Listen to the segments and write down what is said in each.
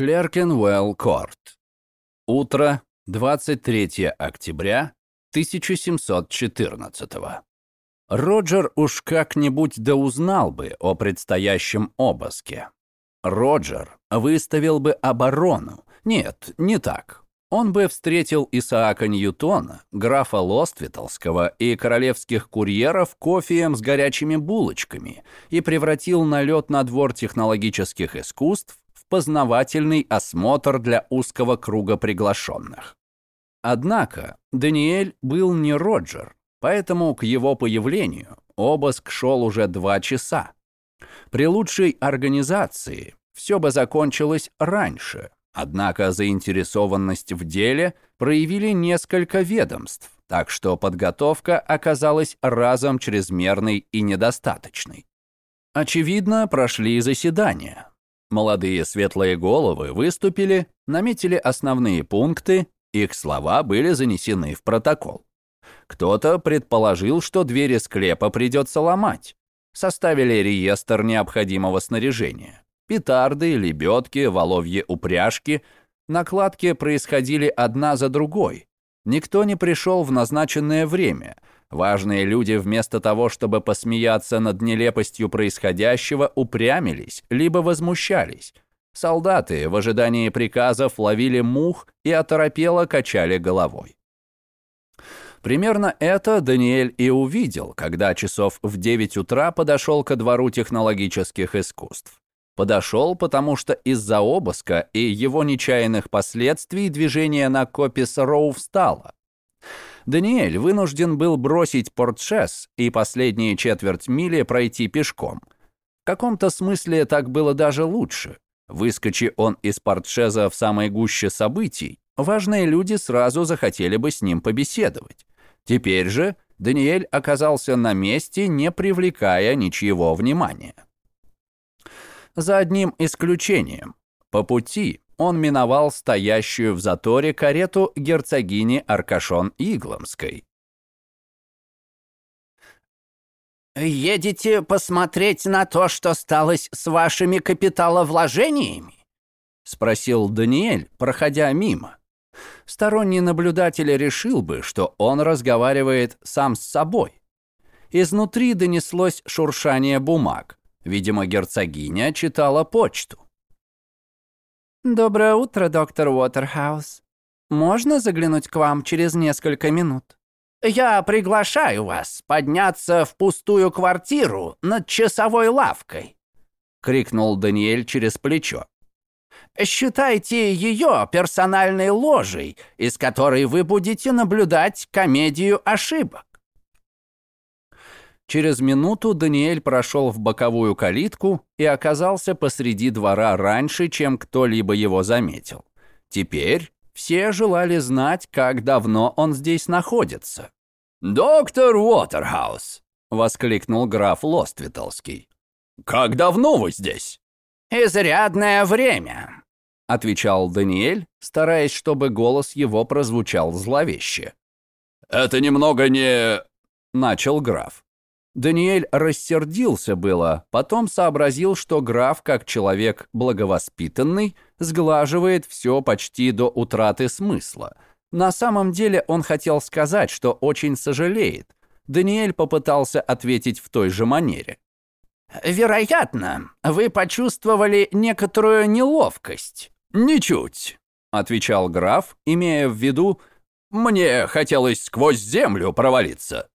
Клеркенуэлл Корт. Утро, 23 октября 1714 Роджер уж как-нибудь да узнал бы о предстоящем обыске. Роджер выставил бы оборону. Нет, не так. Он бы встретил Исаака Ньютона, графа Лоствиталского и королевских курьеров кофеем с горячими булочками и превратил налет на двор технологических искусств познавательный осмотр для узкого круга приглашенных. Однако Даниэль был не Роджер, поэтому к его появлению обыск шел уже два часа. При лучшей организации все бы закончилось раньше, однако заинтересованность в деле проявили несколько ведомств, так что подготовка оказалась разом чрезмерной и недостаточной. Очевидно, прошли заседания. Молодые светлые головы выступили, наметили основные пункты, их слова были занесены в протокол. Кто-то предположил, что двери склепа придется ломать. Составили реестр необходимого снаряжения. Петарды, лебедки, воловьи упряжки. Накладки происходили одна за другой. Никто не пришел в назначенное время. Важные люди вместо того, чтобы посмеяться над нелепостью происходящего, упрямились, либо возмущались. Солдаты в ожидании приказов ловили мух и оторопело качали головой. Примерно это Даниэль и увидел, когда часов в 9 утра подошел ко двору технологических искусств. Подошел, потому что из-за обыска и его нечаянных последствий движение на Копис Роу встало. Даниэль вынужден был бросить Портшес и последние четверть мили пройти пешком. В каком-то смысле так было даже лучше. Выскочи он из Портшеза в самой гуще событий, важные люди сразу захотели бы с ним побеседовать. Теперь же Даниэль оказался на месте, не привлекая ничьего внимания. За одним исключением. По пути он миновал стоящую в заторе карету герцогини Аркашон Игломской. «Едете посмотреть на то, что сталось с вашими капиталовложениями?» — спросил Даниэль, проходя мимо. Сторонний наблюдатель решил бы, что он разговаривает сам с собой. Изнутри донеслось шуршание бумаг. Видимо, герцогиня читала почту. «Доброе утро, доктор Уотерхаус. Можно заглянуть к вам через несколько минут?» «Я приглашаю вас подняться в пустую квартиру над часовой лавкой», — крикнул Даниэль через плечо. Считайте ее персональной ложей, из которой вы будете наблюдать комедию ошибок. Через минуту Даниэль прошел в боковую калитку и оказался посреди двора раньше, чем кто-либо его заметил. Теперь все желали знать, как давно он здесь находится. «Доктор Уотерхаус!» — воскликнул граф Лоствиталский. «Как давно вы здесь?» «Изрядное время отвечал Даниэль, стараясь, чтобы голос его прозвучал зловеще. «Это немного не...» — начал граф. Даниэль рассердился было, потом сообразил, что граф, как человек благовоспитанный, сглаживает все почти до утраты смысла. На самом деле он хотел сказать, что очень сожалеет. Даниэль попытался ответить в той же манере. «Вероятно, вы почувствовали некоторую неловкость. «Ничуть», — отвечал граф, имея в виду, «мне хотелось сквозь землю провалиться».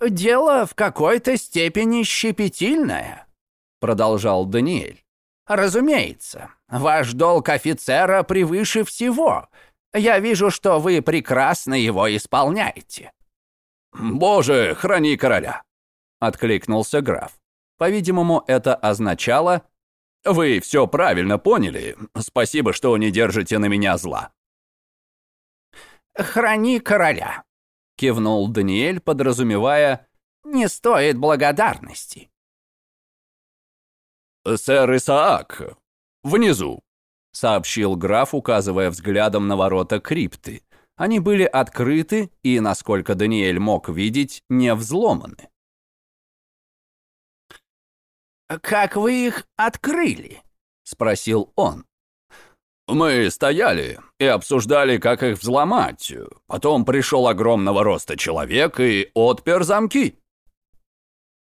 «Дело в какой-то степени щепетильное», — продолжал Даниэль. «Разумеется, ваш долг офицера превыше всего. Я вижу, что вы прекрасно его исполняете». «Боже, храни короля!» — откликнулся граф. По-видимому, это означало вы все правильно поняли. Спасибо, что не держите на меня зла. Храни короля, кивнул Даниэль, подразумевая, не стоит благодарности. Сэр Исаак, внизу, сообщил граф, указывая взглядом на ворота крипты. Они были открыты и, насколько Даниэль мог видеть, не взломаны. «Как вы их открыли?» — спросил он. Мы стояли и обсуждали, как их взломать. Потом пришел огромного роста человек и отпер замки».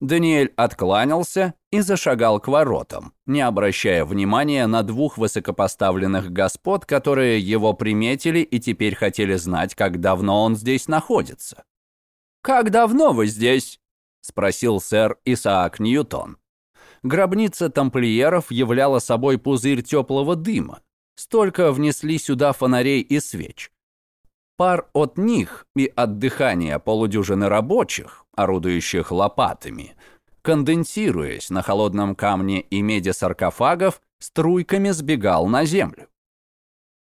Даниэль откланялся и зашагал к воротам, не обращая внимания на двух высокопоставленных господ, которые его приметили и теперь хотели знать, как давно он здесь находится. «Как давно вы здесь?» — спросил сэр Исаак Ньютон. Гробница тамплиеров являла собой пузырь теплого дыма. Столько внесли сюда фонарей и свеч. Пар от них и от дыхания полудюжины рабочих, орудующих лопатами, конденсируясь на холодном камне и меди саркофагов, струйками сбегал на землю.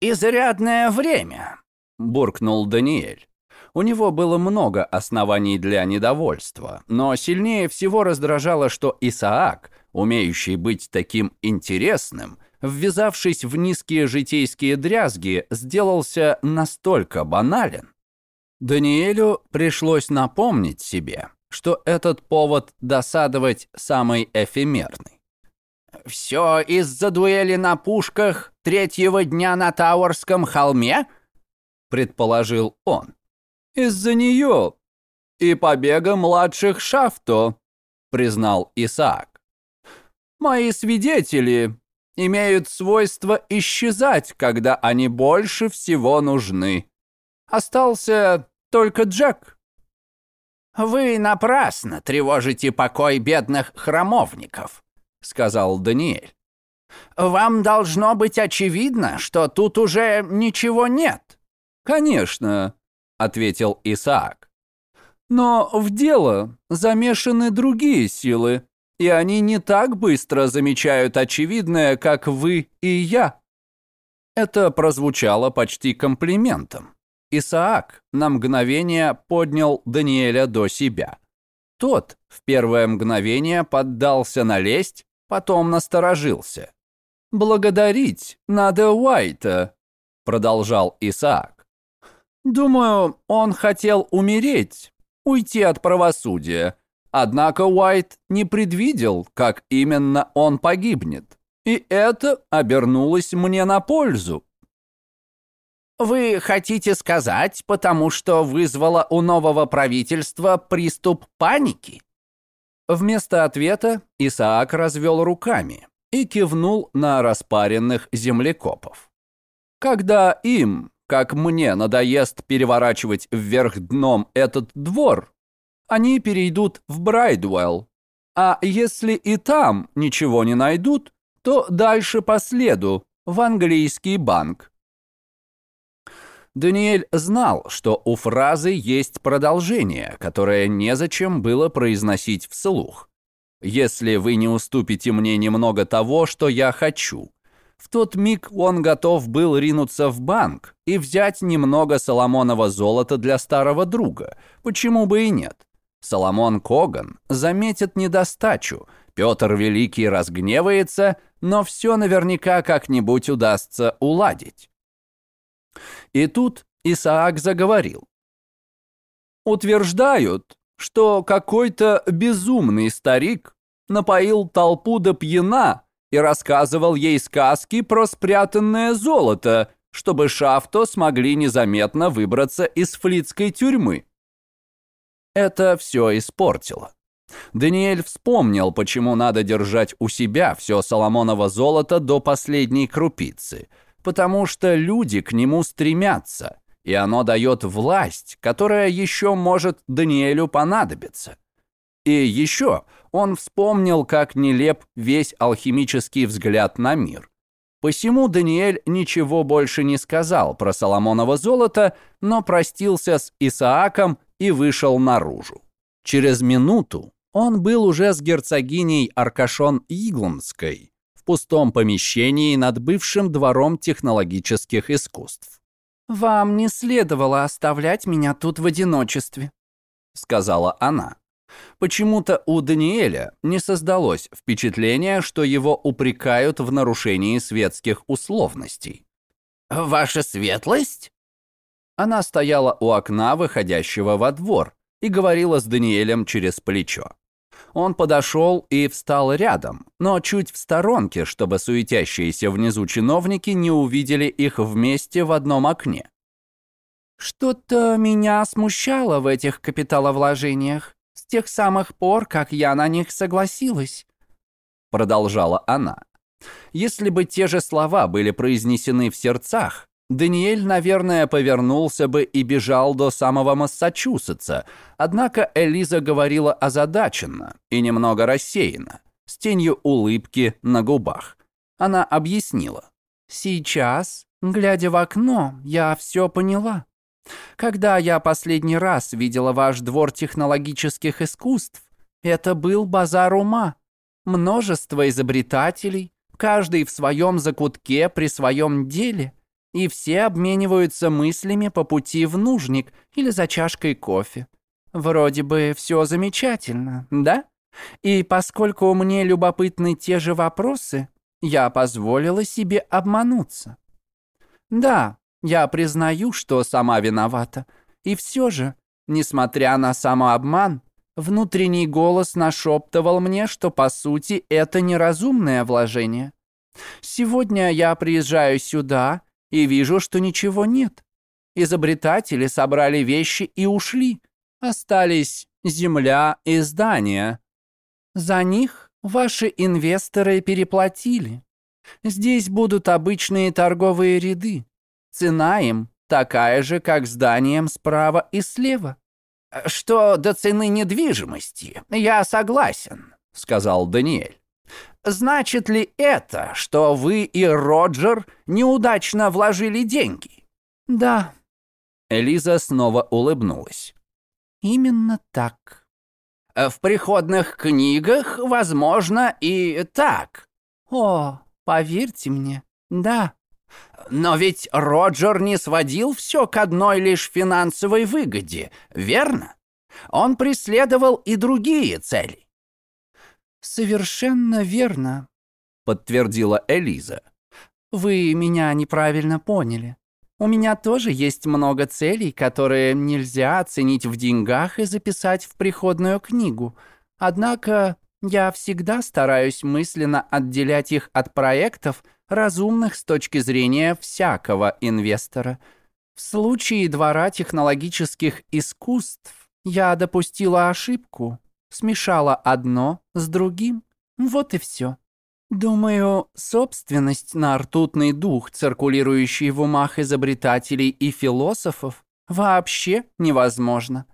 «Изрядное время», — буркнул Даниэль. У него было много оснований для недовольства, но сильнее всего раздражало, что Исаак, умеющий быть таким интересным, ввязавшись в низкие житейские дрязги, сделался настолько банален. Даниэлю пришлось напомнить себе, что этот повод досадовать самый эфемерный. «Все из-за дуэли на пушках третьего дня на Тауэрском холме?» — предположил он. «Из-за нее и побега младших Шафто», — признал Исаак. «Мои свидетели имеют свойство исчезать, когда они больше всего нужны. Остался только Джек. «Вы напрасно тревожите покой бедных храмовников», — сказал Даниэль. «Вам должно быть очевидно, что тут уже ничего нет». «Конечно», — ответил Исаак. «Но в дело замешаны другие силы, и они не так быстро замечают очевидное, как вы и я». Это прозвучало почти комплиментом. Исаак на мгновение поднял Даниэля до себя. Тот в первое мгновение поддался налезть, потом насторожился. «Благодарить надо Уайта», — продолжал Исаак. «Думаю, он хотел умереть, уйти от правосудия, Однако Уайт не предвидел, как именно он погибнет. И это обернулось мне на пользу. «Вы хотите сказать, потому что вызвало у нового правительства приступ паники?» Вместо ответа Исаак развел руками и кивнул на распаренных землекопов. «Когда им, как мне, надоест переворачивать вверх дном этот двор, они перейдут в Брайдуэлл. А если и там ничего не найдут, то дальше по следу, в английский банк. Даниэль знал, что у фразы есть продолжение, которое незачем было произносить вслух. «Если вы не уступите мне немного того, что я хочу». В тот миг он готов был ринуться в банк и взять немного соломонова золота для старого друга. Почему бы и нет? Соломон Коган заметит недостачу, Петр Великий разгневается, но все наверняка как-нибудь удастся уладить. И тут Исаак заговорил. Утверждают, что какой-то безумный старик напоил толпу до пьяна и рассказывал ей сказки про спрятанное золото, чтобы Шафто смогли незаметно выбраться из флицкой тюрьмы. Это все испортило. Даниэль вспомнил, почему надо держать у себя все Соломоново золото до последней крупицы. Потому что люди к нему стремятся, и оно дает власть, которая еще может Даниэлю понадобиться. И еще он вспомнил, как нелеп весь алхимический взгляд на мир. Посему Даниэль ничего больше не сказал про Соломоново золото, но простился с Исааком и вышел наружу. Через минуту он был уже с герцогиней Аркашон Игланской в пустом помещении над бывшим двором технологических искусств. «Вам не следовало оставлять меня тут в одиночестве», — сказала она. Почему-то у Даниэля не создалось впечатления, что его упрекают в нарушении светских условностей. «Ваша светлость?» Она стояла у окна, выходящего во двор, и говорила с Даниэлем через плечо. Он подошел и встал рядом, но чуть в сторонке, чтобы суетящиеся внизу чиновники не увидели их вместе в одном окне. «Что-то меня смущало в этих капиталовложениях с тех самых пор, как я на них согласилась», продолжала она. Если бы те же слова были произнесены в сердцах, Даниэль, наверное, повернулся бы и бежал до самого Массачусетса, однако Элиза говорила озадаченно и немного рассеянно, с тенью улыбки на губах. Она объяснила. «Сейчас, глядя в окно, я все поняла. Когда я последний раз видела ваш двор технологических искусств, это был базар ума. Множество изобретателей, каждый в своем закутке при своем деле и все обмениваются мыслями по пути в нужник или за чашкой кофе. Вроде бы все замечательно, да? И поскольку мне любопытны те же вопросы, я позволила себе обмануться. Да, я признаю, что сама виновата. И все же, несмотря на самообман, внутренний голос нашептывал мне, что по сути это неразумное вложение. Сегодня я приезжаю сюда и вижу, что ничего нет. Изобретатели собрали вещи и ушли. Остались земля и здания. За них ваши инвесторы переплатили. Здесь будут обычные торговые ряды. Цена им такая же, как зданиям справа и слева. «Что до цены недвижимости, я согласен», — сказал Даниэль. Значит ли это, что вы и Роджер неудачно вложили деньги? Да. Элиза снова улыбнулась. Именно так. В приходных книгах, возможно, и так. О, поверьте мне, да. Но ведь Роджер не сводил все к одной лишь финансовой выгоде, верно? Он преследовал и другие цели. «Совершенно верно», — подтвердила Элиза. «Вы меня неправильно поняли. У меня тоже есть много целей, которые нельзя оценить в деньгах и записать в приходную книгу. Однако я всегда стараюсь мысленно отделять их от проектов, разумных с точки зрения всякого инвестора. В случае двора технологических искусств я допустила ошибку, смешала одно с другим. Вот и все. Думаю, собственность на ртутный дух, циркулирующий в умах изобретателей и философов, вообще невозможно.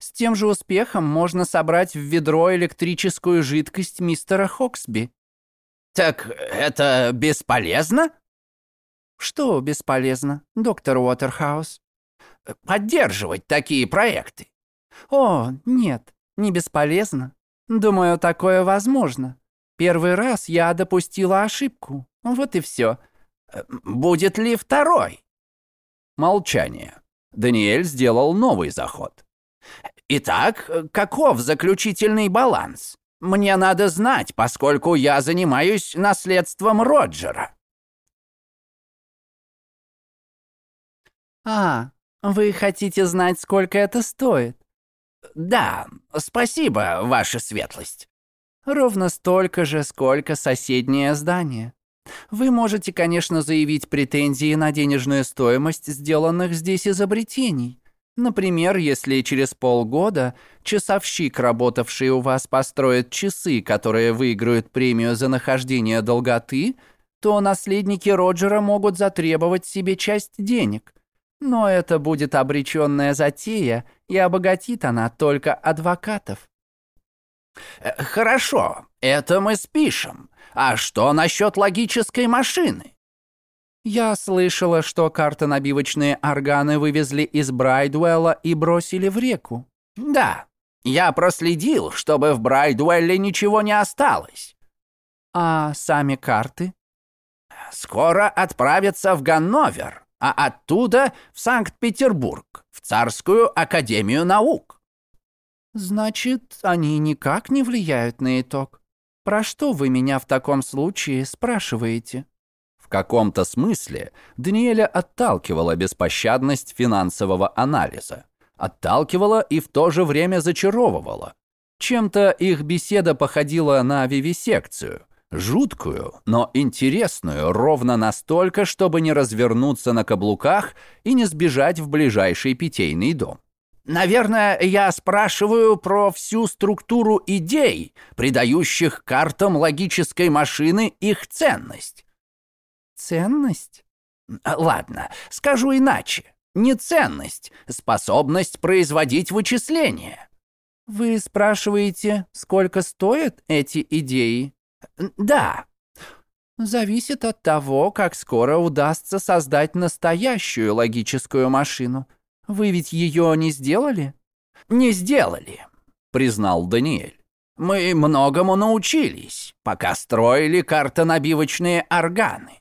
С тем же успехом можно собрать в ведро электрическую жидкость мистера Хоксби. Так это бесполезно? Что бесполезно, доктор Уотерхаус? Поддерживать такие проекты. О, нет, не бесполезно. Думаю, такое возможно. Первый раз я допустила ошибку. Вот и все. Будет ли второй? Молчание. Даниэль сделал новый заход. Итак, каков заключительный баланс? Мне надо знать, поскольку я занимаюсь наследством Роджера. А, вы хотите знать, сколько это стоит? «Да, спасибо, ваша светлость». «Ровно столько же, сколько соседнее здание. Вы можете, конечно, заявить претензии на денежную стоимость сделанных здесь изобретений. Например, если через полгода часовщик, работавший у вас, построит часы, которые выиграют премию за нахождение долготы, то наследники Роджера могут затребовать себе часть денег. Но это будет обреченная затея, и обогатит она только адвокатов. Э, «Хорошо, это мы спишем. А что насчет логической машины?» «Я слышала, что картонабивочные органы вывезли из Брайдуэлла и бросили в реку». «Да, я проследил, чтобы в Брайдуэлле ничего не осталось». «А сами карты?» «Скоро отправятся в Ганновер а оттуда в Санкт-Петербург, в Царскую Академию Наук. Значит, они никак не влияют на итог. Про что вы меня в таком случае спрашиваете? В каком-то смысле Даниэля отталкивала беспощадность финансового анализа. Отталкивала и в то же время зачаровывала. Чем-то их беседа походила на вивисекцию. Жуткую, но интересную ровно настолько, чтобы не развернуться на каблуках и не сбежать в ближайший питейный дом. Наверное, я спрашиваю про всю структуру идей, придающих картам логической машины их ценность. Ценность? Ладно, скажу иначе. Не ценность, способность производить вычисления. Вы спрашиваете, сколько стоят эти идеи? Да. Зависит от того, как скоро удастся создать настоящую логическую машину. Вы ведь ее не сделали? Не сделали, признал Даниэль. Мы многому научились, пока строили картонабивочные органы.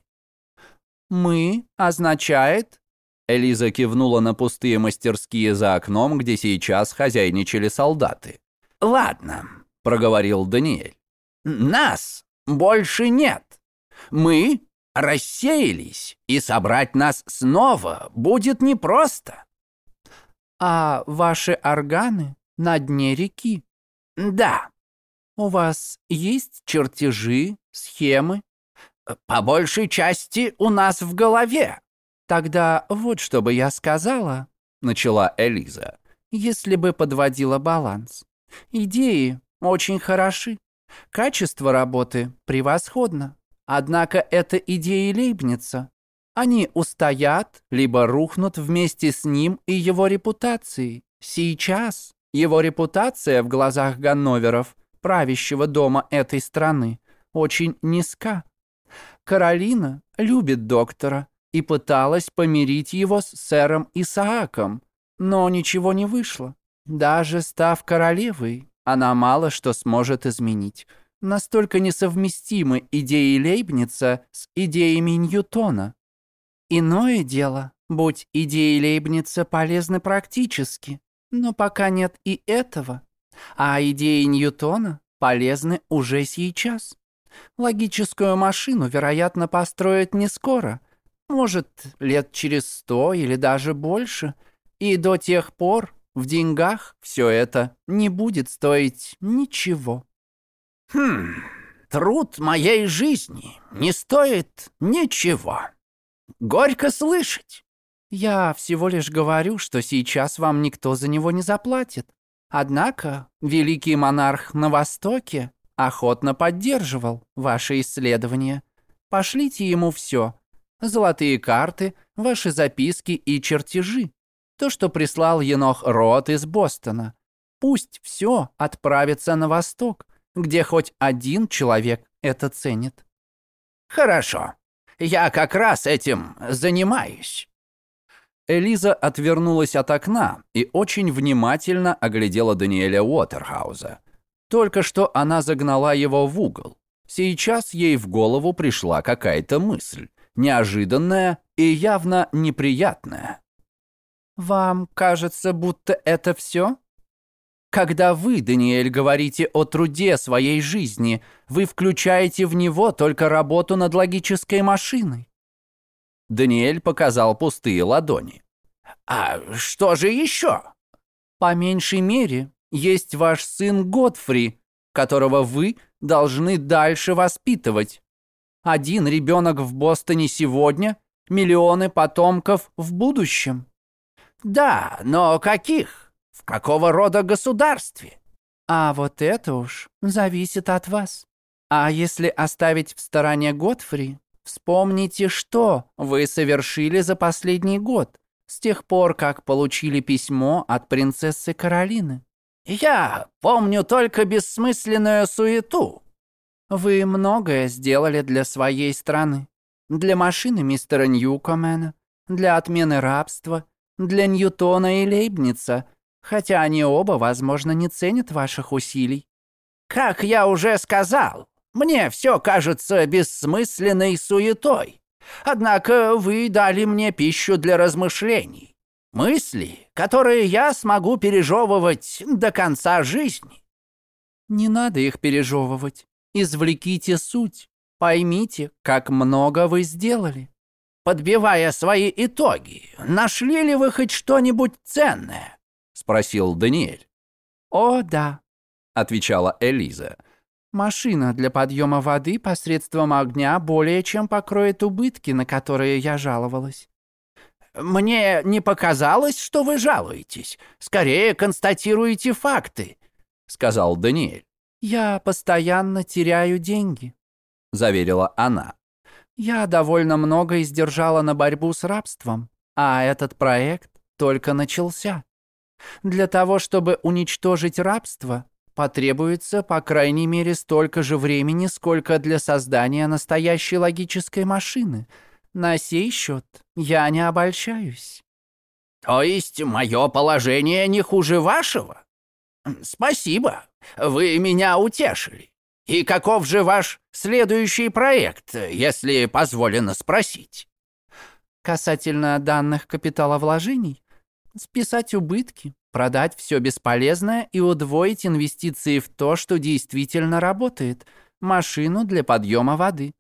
«Мы» означает Элиза кивнула на пустые мастерские за окном, где сейчас хозяйничали солдаты. «Ладно», — проговорил Даниэль. «Нас больше нет. Мы рассеялись, и собрать нас снова будет непросто». «А ваши органы на дне реки?» «Да». «У вас есть чертежи, схемы?» «По большей части у нас в голове», «Тогда вот что бы я сказала», — начала Элиза, «если бы подводила баланс. Идеи очень хороши, качество работы превосходно. Однако это идеи Лейбница. Они устоят, либо рухнут вместе с ним и его репутацией. Сейчас его репутация в глазах Ганноверов, правящего дома этой страны, очень низка. Каролина любит доктора, и пыталась помирить его с сэром Исааком, но ничего не вышло. Даже став королевой, она мало что сможет изменить. Настолько несовместимы идеи Лейбница с идеями Ньютона. Иное дело, будь идеи Лейбница полезны практически, но пока нет и этого. А идеи Ньютона полезны уже сейчас. Логическую машину, вероятно, построят не скоро – может, лет через сто или даже больше. И до тех пор в деньгах все это не будет стоить ничего. Хм, труд моей жизни не стоит ничего. Горько слышать. Я всего лишь говорю, что сейчас вам никто за него не заплатит. Однако великий монарх на Востоке охотно поддерживал ваши исследования. Пошлите ему все, Золотые карты, ваши записки и чертежи. То, что прислал Енох Рот из Бостона. Пусть все отправится на восток, где хоть один человек это ценит. Хорошо. Я как раз этим занимаюсь. Элиза отвернулась от окна и очень внимательно оглядела Даниэля Уотерхауза. Только что она загнала его в угол. Сейчас ей в голову пришла какая-то мысль неожиданное и явно неприятное. «Вам кажется, будто это все?» Когда вы, Даниэль, говорите о труде своей жизни, вы включаете в него только работу над логической машиной. Даниэль показал пустые ладони. А что же еще? По меньшей мере, есть ваш сын Годфри, которого вы должны дальше воспитывать. Один ребенок в Бостоне сегодня, миллионы потомков в будущем. Да, но каких? В какого рода государстве? А вот это уж зависит от вас. А если оставить в стороне Готфри, вспомните, что вы совершили за последний год, с тех пор, как получили письмо от принцессы Каролины. Я помню только бессмысленную суету, вы многое сделали для своей страны. Для машины мистера Ньюкомена, для отмены рабства, для Ньютона и Лейбница, хотя они оба, возможно, не ценят ваших усилий. Как я уже сказал, мне все кажется бессмысленной суетой. Однако вы дали мне пищу для размышлений. Мысли, которые я смогу пережевывать до конца жизни. Не надо их пережевывать. Извлеките суть. Поймите, как много вы сделали. Подбивая свои итоги, нашли ли вы хоть что-нибудь ценное? Спросил Даниэль. О, да. — отвечала Элиза. «Машина для подъема воды посредством огня более чем покроет убытки, на которые я жаловалась». «Мне не показалось, что вы жалуетесь. Скорее констатируете факты», — сказал Даниэль. «Я постоянно теряю деньги», — заверила она. «Я довольно много издержала на борьбу с рабством, а этот проект только начался. Для того, чтобы уничтожить рабство, потребуется по крайней мере столько же времени, сколько для создания настоящей логической машины. На сей счет я не обольщаюсь». «То есть мое положение не хуже вашего? Спасибо, вы меня утешили. И каков же ваш следующий проект, если позволено спросить?» Касательно данных капиталовложений, списать убытки, продать все бесполезное и удвоить инвестиции в то, что действительно работает, машину для подъема воды.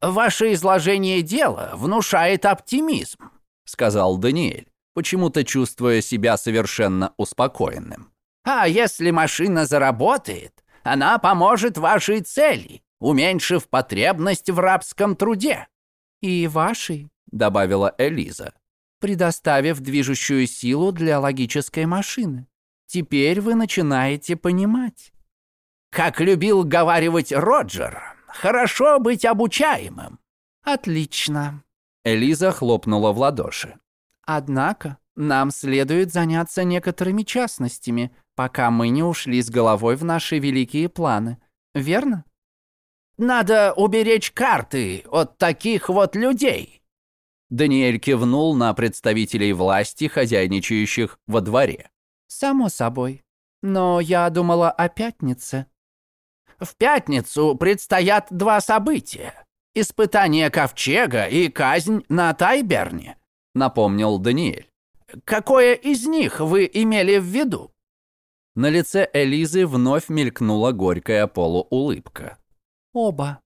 «Ваше изложение дела внушает оптимизм», — сказал Даниэль, почему-то чувствуя себя совершенно успокоенным. «А если машина заработает, она поможет вашей цели, уменьшив потребность в рабском труде». «И вашей», — добавила Элиза предоставив движущую силу для логической машины. Теперь вы начинаете понимать. Как любил говаривать Роджер, хорошо быть обучаемым. Отлично. Элиза хлопнула в ладоши. Однако нам следует заняться некоторыми частностями, пока мы не ушли с головой в наши великие планы. Верно? Надо уберечь карты от таких вот людей, Даниэль кивнул на представителей власти, хозяйничающих во дворе. «Само собой. Но я думала о пятнице». «В пятницу предстоят два события. Испытание ковчега и казнь на Тайберне», — напомнил Даниэль. «Какое из них вы имели в виду?» На лице Элизы вновь мелькнула горькая полуулыбка. «Оба.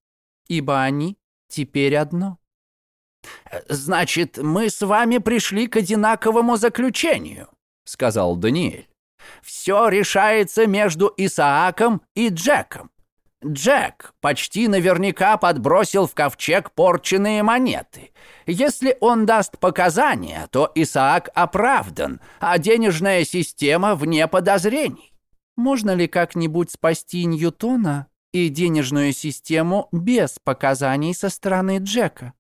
Ибо они теперь одно». «Значит, мы с вами пришли к одинаковому заключению», — сказал Даниэль. «Все решается между Исааком и Джеком. Джек почти наверняка подбросил в ковчег порченные монеты. Если он даст показания, то Исаак оправдан, а денежная система вне подозрений. Можно ли как-нибудь спасти Ньютона и денежную систему без показаний со стороны Джека?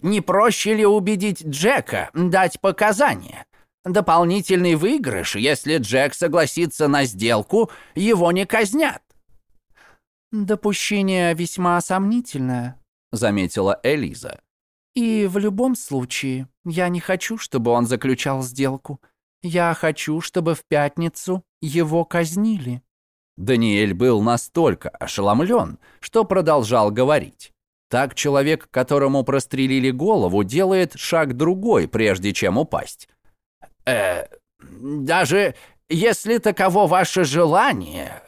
Не проще ли убедить Джека дать показания? Дополнительный выигрыш, если Джек согласится на сделку, его не казнят. «Допущение весьма сомнительное», — заметила Элиза. «И в любом случае, я не хочу, чтобы он заключал сделку. Я хочу, чтобы в пятницу его казнили». Даниэль был настолько ошеломлен, что продолжал говорить. Так человек, которому прострелили голову, делает шаг другой, прежде чем упасть. Э, даже если таково ваше желание,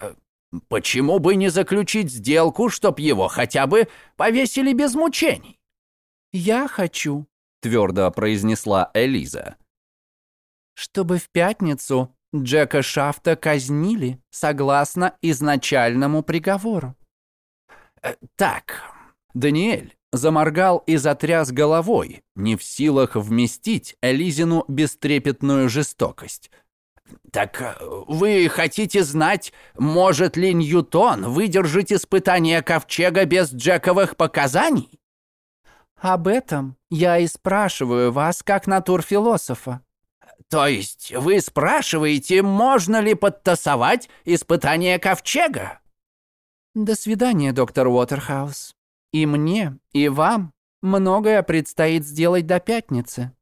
почему бы не заключить сделку, чтоб его хотя бы повесили без мучений? Я хочу, твердо произнесла Элиза. Чтобы в пятницу Джека Шафта казнили согласно изначальному приговору. Э, так, Даниэль заморгал и затряс головой, не в силах вместить Элизину бестрепетную жестокость. «Так э, вы хотите знать, может ли Ньютон выдержать испытание ковчега без Джековых показаний?» «Об этом я и спрашиваю вас как натурфилософа». «То есть вы спрашиваете, можно ли подтасовать испытание ковчега?» «До свидания, доктор Уотерхаус». И мне, и вам многое предстоит сделать до пятницы»,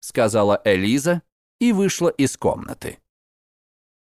сказала Элиза и вышла из комнаты.